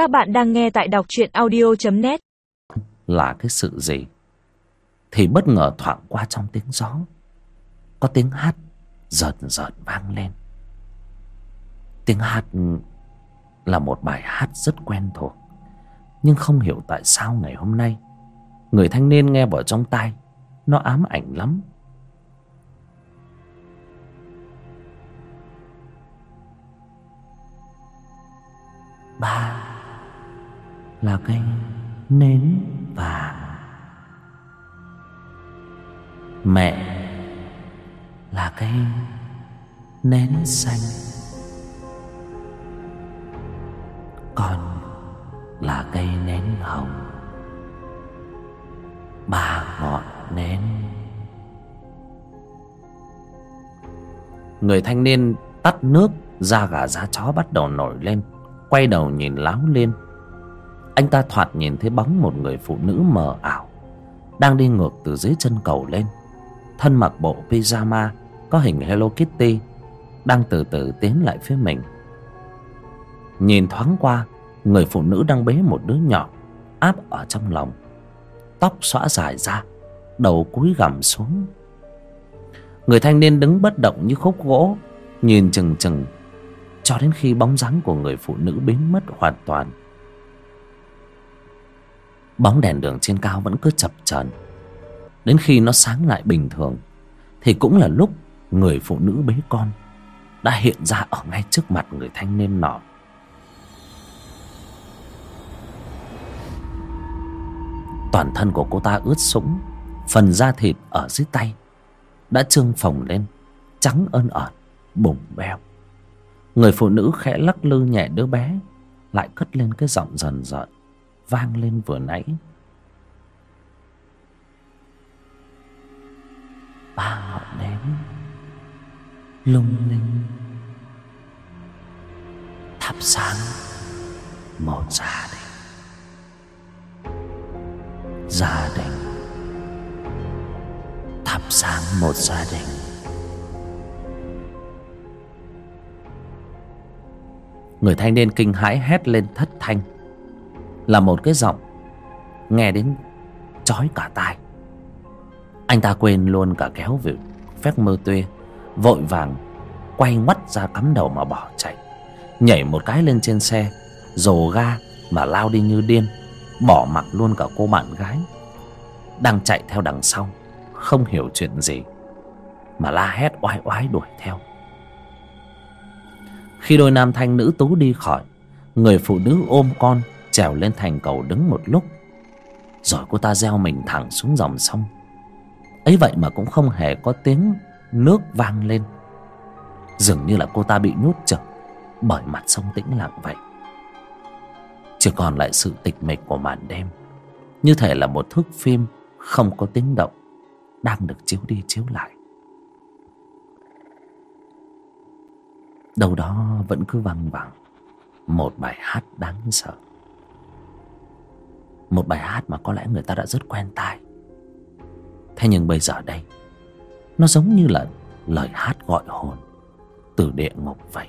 Các bạn đang nghe tại đọc truyện audio.net Là cái sự gì? Thì bất ngờ thoảng qua trong tiếng gió, Có tiếng hát rợn rợn vang lên. Tiếng hát Là một bài hát rất quen thuộc, Nhưng không hiểu tại sao ngày hôm nay, Người thanh niên nghe vào trong tai, Nó ám ảnh lắm. Ba là cây nến vàng. Mẹ là cây nến xanh. Con là cây nến hồng. Ba ngọn nến. Người thanh niên tắt nước, Da gà, da chó bắt đầu nổi lên, Quay đầu nhìn láo lên anh ta thoạt nhìn thấy bóng một người phụ nữ mờ ảo, Đang đi ngược từ dưới chân cầu lên. Thân mặc bộ pyjama Có hình Hello Kitty, Đang từ từ tiến lại phía mình. Nhìn thoáng qua, Người phụ nữ đang bế một đứa nhỏ, Áp ở trong lòng. Tóc xõa dài ra, Đầu cúi gằm xuống. Người thanh niên đứng bất động như khúc gỗ, Nhìn chừng chừng, cho đến khi bóng dáng của người phụ nữ biến mất hoàn toàn bóng đèn đường trên cao vẫn cứ chập chờn. Đến khi nó sáng lại bình thường, thì cũng là lúc người phụ nữ bế con đã hiện ra ở ngay trước mặt người thanh niên nọ. Toàn thân của cô ta ướt sũng, phần da thịt ở dưới tay đã trương phồng lên, trắng ơn ẩn bùng beo người phụ nữ khẽ lắc lư nhẹ đứa bé, lại cất lên cái giọng dần dần vang lên vừa nãy. Ba ngọn nến lung linh, thắp sáng một gia đình gia đình thắp sáng một gia đình Người thanh niên kinh hãi hét lên thất thanh. Là một cái giọng Nghe đến chói cả tai. Anh ta quên luôn cả kéo về phép mơ tuê Vội vàng Quay ngoắt ra cắm đầu mà bỏ chạy. Nhảy một cái lên trên xe Dồ ga mà lao đi như điên, Bỏ mặc luôn cả cô bạn gái Đang chạy theo đằng sau, Không hiểu chuyện gì Mà la hét oai oái đuổi theo. Khi đôi nam thanh nữ tú đi khỏi, Người phụ nữ ôm con Trèo lên thành cầu đứng một lúc. Rồi cô ta gieo mình thẳng xuống dòng sông. Ấy vậy mà cũng không hề có tiếng nước vang lên. Dường như là cô ta bị nhốt chật Bởi mặt sông tĩnh lặng vậy. Chỉ còn lại sự tịch mịch của màn đêm. Như thể là một thước phim Không có tiếng động, Đang được chiếu đi chiếu lại. Đâu đó vẫn cứ văng vẳng một bài hát đáng sợ một bài hát mà có lẽ người ta đã rất quen tai. Thế nhưng bây giờ đây, nó giống như là lời hát gọi hồn từ địa ngục vậy.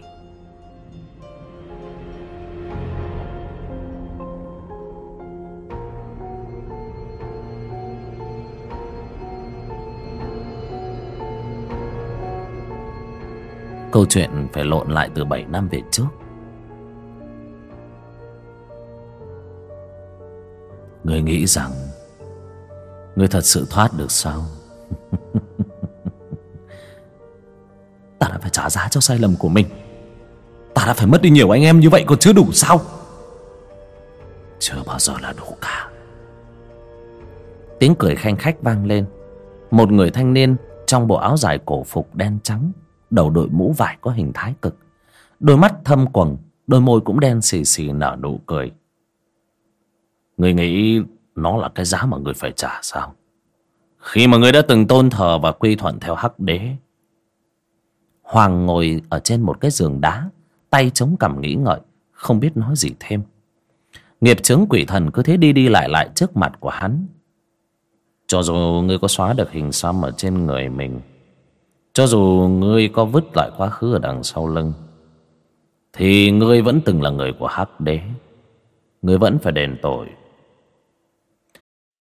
Câu chuyện phải lộn lại từ 7 năm về trước. Người nghĩ rằng Người thật sự thoát được sao? Ta đã phải trả giá cho sai lầm của mình. Ta đã phải mất đi nhiều anh em như vậy còn chưa đủ sao? Chưa bao giờ là đủ cả. Tiếng cười khanh khách vang lên. Một người thanh niên trong bộ áo dài cổ phục đen trắng, đầu đội mũ vải có hình thái cực. Đôi mắt thâm quầng, đôi môi cũng đen xì xì nở nụ cười người nghĩ nó là cái giá mà người phải trả sao? Khi mà người đã từng tôn thờ và quy thuận theo hắc đế, hoàng ngồi ở trên một cái giường đá, tay chống cằm nghĩ ngợi, không biết nói gì thêm. Nghiệp chướng quỷ thần cứ thế đi đi lại lại trước mặt của hắn. Cho dù ngươi có xóa được hình xăm ở trên người mình, cho dù ngươi có vứt lại quá khứ ở đằng sau lưng, Thì ngươi vẫn từng là người của hắc đế. Ngươi vẫn phải đền tội.